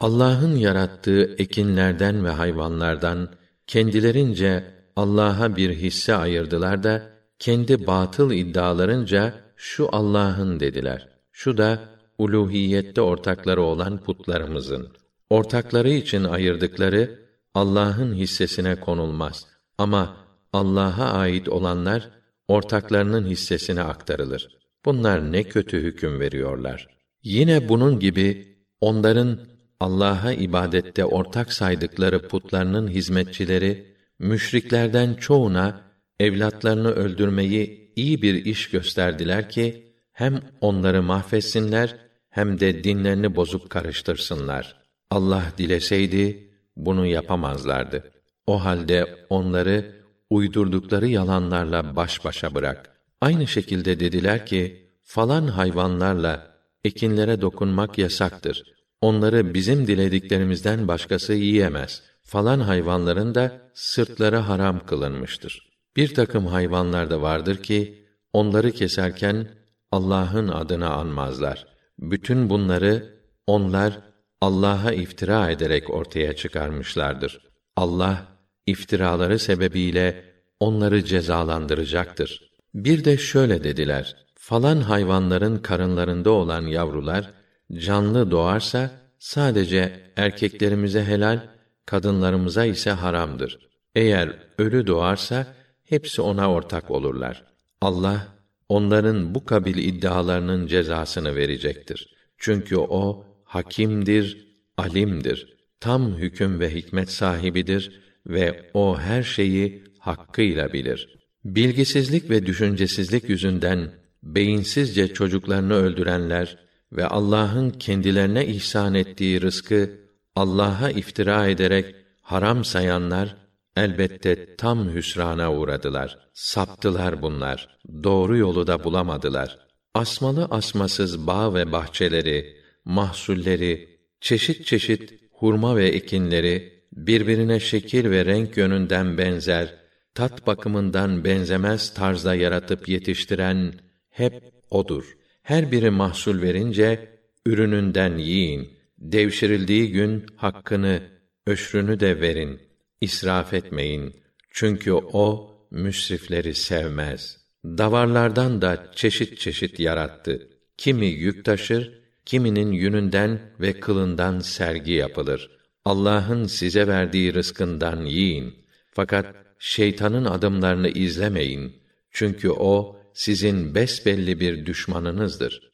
Allah'ın yarattığı ekinlerden ve hayvanlardan kendilerince Allah'a bir hisse ayırdılar da kendi batıl iddialarınca şu Allah'ın dediler. Şu da uluhiyette ortakları olan putlarımızın. Ortakları için ayırdıkları Allah'ın hissesine konulmaz. Ama Allah'a ait olanlar ortaklarının hissesine aktarılır. Bunlar ne kötü hüküm veriyorlar. Yine bunun gibi onların Allah'a ibadette ortak saydıkları putlarının hizmetçileri müşriklerden çoğuna evlatlarını öldürmeyi iyi bir iş gösterdiler ki hem onları mahvetsinler hem de dinlerini bozup karıştırsınlar. Allah dileseydi bunu yapamazlardı. O halde onları uydurdukları yalanlarla baş başa bırak. Aynı şekilde dediler ki falan hayvanlarla ekinlere dokunmak yasaktır. Onları bizim dilediklerimizden başkası yiyemez. Falan hayvanların da sırtları haram kılınmıştır. Bir takım hayvanlar da vardır ki onları keserken Allah'ın adını anmazlar. Bütün bunları onlar Allah'a iftira ederek ortaya çıkarmışlardır. Allah iftiraları sebebiyle onları cezalandıracaktır. Bir de şöyle dediler: Falan hayvanların karınlarında olan yavrular canlı doğarsa sadece erkeklerimize helal, kadınlarımıza ise haramdır. Eğer ölü doğarsa hepsi ona ortak olurlar. Allah onların bu kabil iddialarının cezasını verecektir. Çünkü o hakimdir, alimdir. Tam hüküm ve hikmet sahibidir ve o her şeyi hakkıyla bilir. Bilgisizlik ve düşüncesizlik yüzünden beyinsizce çocuklarını öldürenler ve Allah'ın kendilerine ihsan ettiği rızkı Allah'a iftira ederek haram sayanlar elbette tam hüsrana uğradılar. Saptılar bunlar. Doğru yolu da bulamadılar. Asmalı asmasız bağ ve bahçeleri, mahsulleri, çeşit çeşit hurma ve ekinleri birbirine şekil ve renk yönünden benzer, tat bakımından benzemez tarzda yaratıp yetiştiren hep odur. Her biri mahsul verince ürününden yiyin. Devşirildiği gün hakkını, öşrünü de verin. İsraf etmeyin. Çünkü o müsrifleri sevmez. Davarlardan da çeşit çeşit yarattı. Kimi yük taşır, kiminin yününden ve kılından sergi yapılır. Allah'ın size verdiği rızkından yiyin. Fakat şeytanın adımlarını izlemeyin. Çünkü o sizin besbelli bir düşmanınızdır.